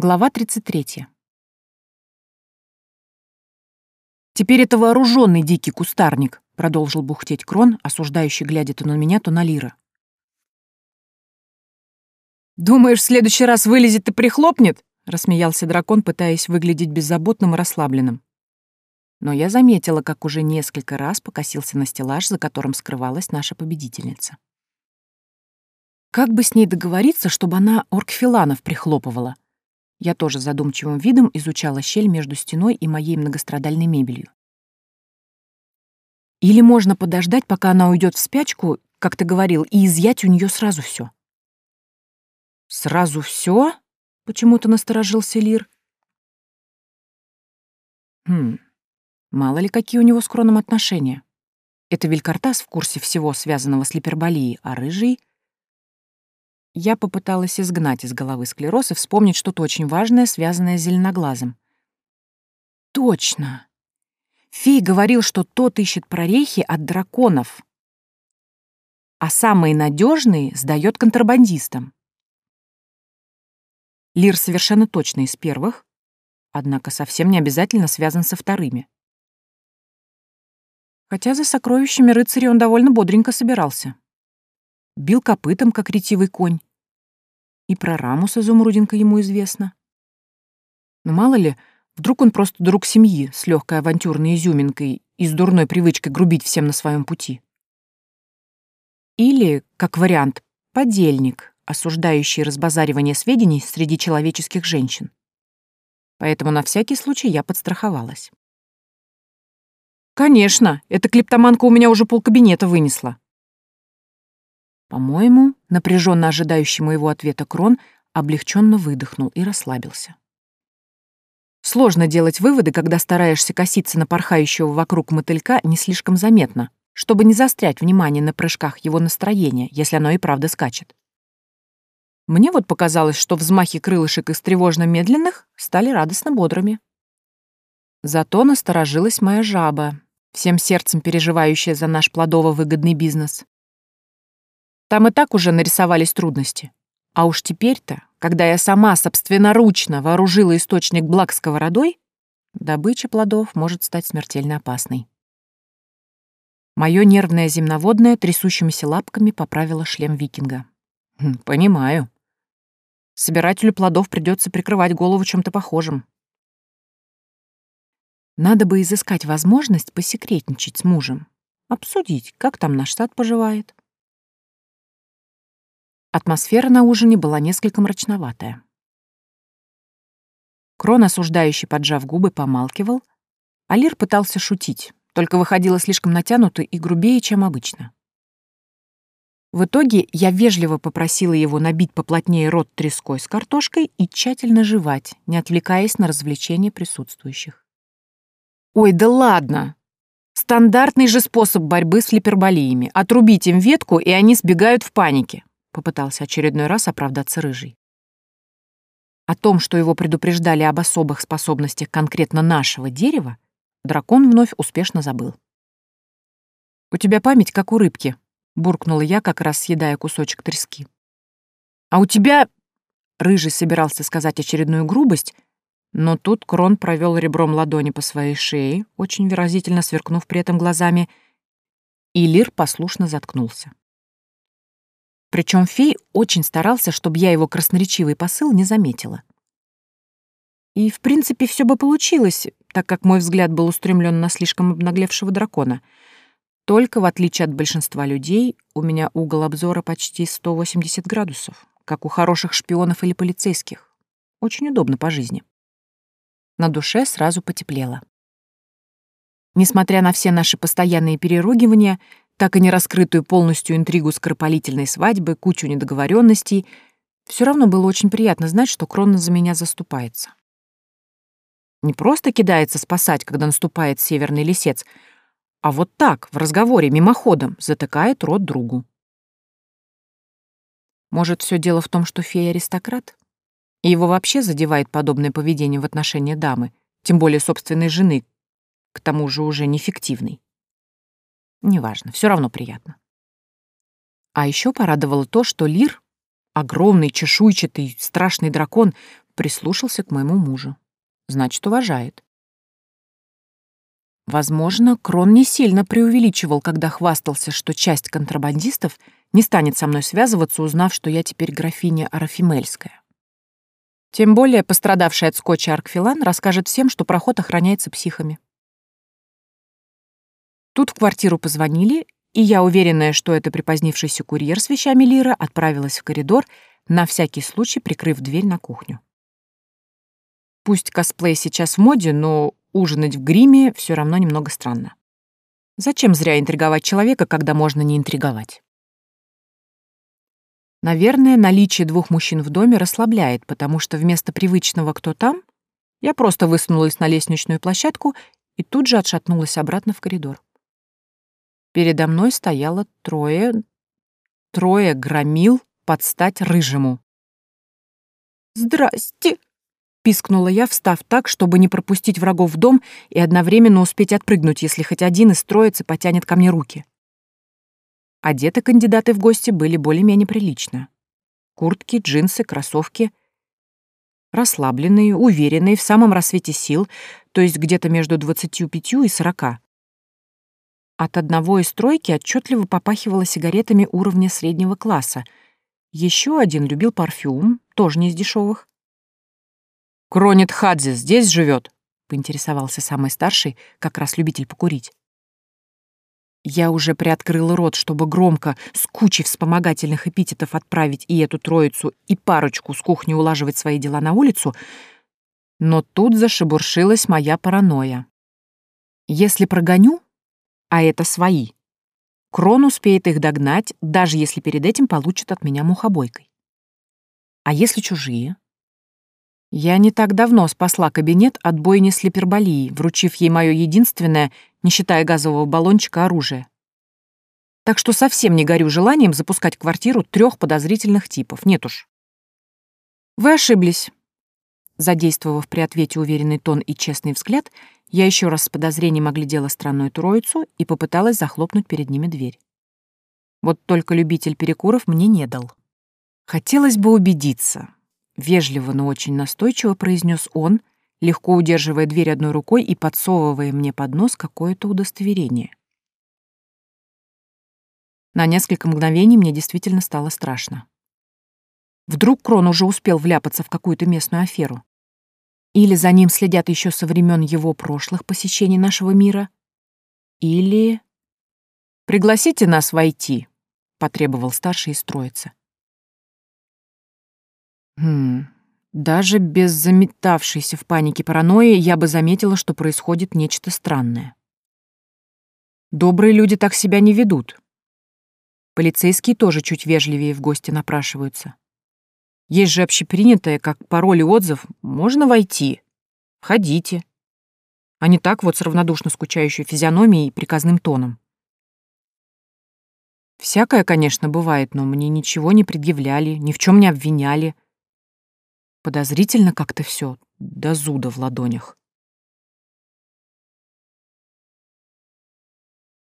Глава 33. «Теперь это вооруженный дикий кустарник», — продолжил бухтеть Крон, осуждающий, глядя то на меня, то на Лира. «Думаешь, в следующий раз вылезет и прихлопнет?» — рассмеялся дракон, пытаясь выглядеть беззаботным и расслабленным. Но я заметила, как уже несколько раз покосился на стеллаж, за которым скрывалась наша победительница. Как бы с ней договориться, чтобы она оркфиланов прихлопывала? Я тоже задумчивым видом изучала щель между стеной и моей многострадальной мебелью. Или можно подождать, пока она уйдет в спячку, как ты говорил, и изъять у нее сразу все. Сразу все? Почему-то насторожился Лир. Хм, мало ли какие у него с Кроном отношения. Это Вилькартас в курсе всего, связанного с липерболией, а Рыжий я попыталась изгнать из головы склероз и вспомнить что-то очень важное, связанное с зеленоглазым. Точно. Фей говорил, что тот ищет прорехи от драконов, а самые надежные сдает контрабандистам. Лир совершенно точно из первых, однако совсем не обязательно связан со вторыми. Хотя за сокровищами рыцаря он довольно бодренько собирался. Бил копытом, как ретивый конь, и про раму с изумрудинкой ему известно. Но мало ли, вдруг он просто друг семьи с легкой авантюрной изюминкой и с дурной привычкой грубить всем на своем пути. Или, как вариант, подельник, осуждающий разбазаривание сведений среди человеческих женщин. Поэтому на всякий случай я подстраховалась. «Конечно, эта клептоманка у меня уже полкабинета вынесла», по-моему, напряженно ожидающий моего ответа Крон облегченно выдохнул и расслабился. Сложно делать выводы, когда стараешься коситься на порхающего вокруг мотылька не слишком заметно, чтобы не застрять внимание на прыжках его настроения, если оно и правда скачет. Мне вот показалось, что взмахи крылышек из тревожно-медленных стали радостно бодрыми. Зато насторожилась моя жаба, всем сердцем переживающая за наш плодово-выгодный бизнес. Там и так уже нарисовались трудности. А уж теперь-то, когда я сама собственноручно вооружила источник благ сковородой, добыча плодов может стать смертельно опасной. Моё нервное земноводное трясущимися лапками поправило шлем викинга. Хм, понимаю. Собирателю плодов придется прикрывать голову чем-то похожим. Надо бы изыскать возможность посекретничать с мужем, обсудить, как там наш сад поживает. Атмосфера на ужине была несколько мрачноватая. Крон, осуждающий, поджав губы, помалкивал, а Лир пытался шутить, только выходило слишком натянуто и грубее, чем обычно. В итоге я вежливо попросила его набить поплотнее рот треской с картошкой и тщательно жевать, не отвлекаясь на развлечения присутствующих. «Ой, да ладно! Стандартный же способ борьбы с флиперболиями. Отрубить им ветку, и они сбегают в панике попытался очередной раз оправдаться Рыжий. О том, что его предупреждали об особых способностях конкретно нашего дерева, дракон вновь успешно забыл. «У тебя память, как у рыбки», — буркнула я, как раз съедая кусочек трески. «А у тебя...» — Рыжий собирался сказать очередную грубость, но тут Крон провел ребром ладони по своей шее, очень выразительно сверкнув при этом глазами, и Лир послушно заткнулся. Причем фей очень старался, чтобы я его красноречивый посыл не заметила. И, в принципе, все бы получилось, так как мой взгляд был устремлен на слишком обнаглевшего дракона. Только, в отличие от большинства людей, у меня угол обзора почти 180 градусов, как у хороших шпионов или полицейских. Очень удобно по жизни. На душе сразу потеплело. Несмотря на все наши постоянные переругивания, так и не раскрытую полностью интригу скоропалительной свадьбы, кучу недоговоренностей, все равно было очень приятно знать, что Кронна за меня заступается. Не просто кидается спасать, когда наступает северный лисец, а вот так, в разговоре, мимоходом, затыкает рот другу. Может, все дело в том, что фея аристократ? И его вообще задевает подобное поведение в отношении дамы, тем более собственной жены, к тому же уже неэффективной. Неважно, все равно приятно. А еще порадовало то, что Лир, огромный, чешуйчатый, страшный дракон, прислушался к моему мужу. Значит, уважает. Возможно, Крон не сильно преувеличивал, когда хвастался, что часть контрабандистов не станет со мной связываться, узнав, что я теперь графиня Арафимельская. Тем более пострадавший от скотча Аркфилан расскажет всем, что проход охраняется психами. Тут в квартиру позвонили, и я, уверенная, что это припозднившийся курьер с вещами Лира, отправилась в коридор, на всякий случай прикрыв дверь на кухню. Пусть косплей сейчас в моде, но ужинать в гриме все равно немного странно. Зачем зря интриговать человека, когда можно не интриговать? Наверное, наличие двух мужчин в доме расслабляет, потому что вместо привычного «кто там?» я просто высунулась на лестничную площадку и тут же отшатнулась обратно в коридор. Передо мной стояло трое... трое громил под стать рыжему. «Здрасте!» — пискнула я, встав так, чтобы не пропустить врагов в дом и одновременно успеть отпрыгнуть, если хоть один из троицы потянет ко мне руки. Одеты кандидаты в гости были более-менее прилично. Куртки, джинсы, кроссовки. Расслабленные, уверенные, в самом рассвете сил, то есть где-то между 25 и 40. От одного из тройки отчетливо попахивало сигаретами уровня среднего класса. Еще один любил парфюм, тоже не из дешевых. «Кронит Хадзи здесь живет?» — поинтересовался самый старший, как раз любитель покурить. Я уже приоткрыла рот, чтобы громко, с кучей вспомогательных эпитетов отправить и эту троицу, и парочку с кухни улаживать свои дела на улицу, но тут зашебуршилась моя паранойя. Если прогоню, а это свои, Крон успеет их догнать, даже если перед этим получит от меня мухобойкой. А если чужие? Я не так давно спасла кабинет от бойни с липерболией, вручив ей мое единственное, не считая газового баллончика, оружие. Так что совсем не горю желанием запускать квартиру трех подозрительных типов. Нет уж. Вы ошиблись. Задействовав при ответе уверенный тон и честный взгляд, я еще раз с подозрением оглядела странную троицу и попыталась захлопнуть перед ними дверь. Вот только любитель перекуров мне не дал. Хотелось бы убедиться, Вежливо, но очень настойчиво произнес он, легко удерживая дверь одной рукой и подсовывая мне под нос какое-то удостоверение. На несколько мгновений мне действительно стало страшно. Вдруг Крон уже успел вляпаться в какую-то местную аферу? Или за ним следят еще со времен его прошлых посещений нашего мира? Или... «Пригласите нас войти», — потребовал старший из троицы. Хм, даже без заметавшейся в панике паранойи я бы заметила, что происходит нечто странное. Добрые люди так себя не ведут. Полицейские тоже чуть вежливее в гости напрашиваются. Есть же общепринятое, как пароль и отзыв, можно войти. Входите. А не так вот с равнодушно скучающей физиономией и приказным тоном. Всякое, конечно, бывает, но мне ничего не предъявляли, ни в чем не обвиняли. Подозрительно как-то все, до зуда в ладонях.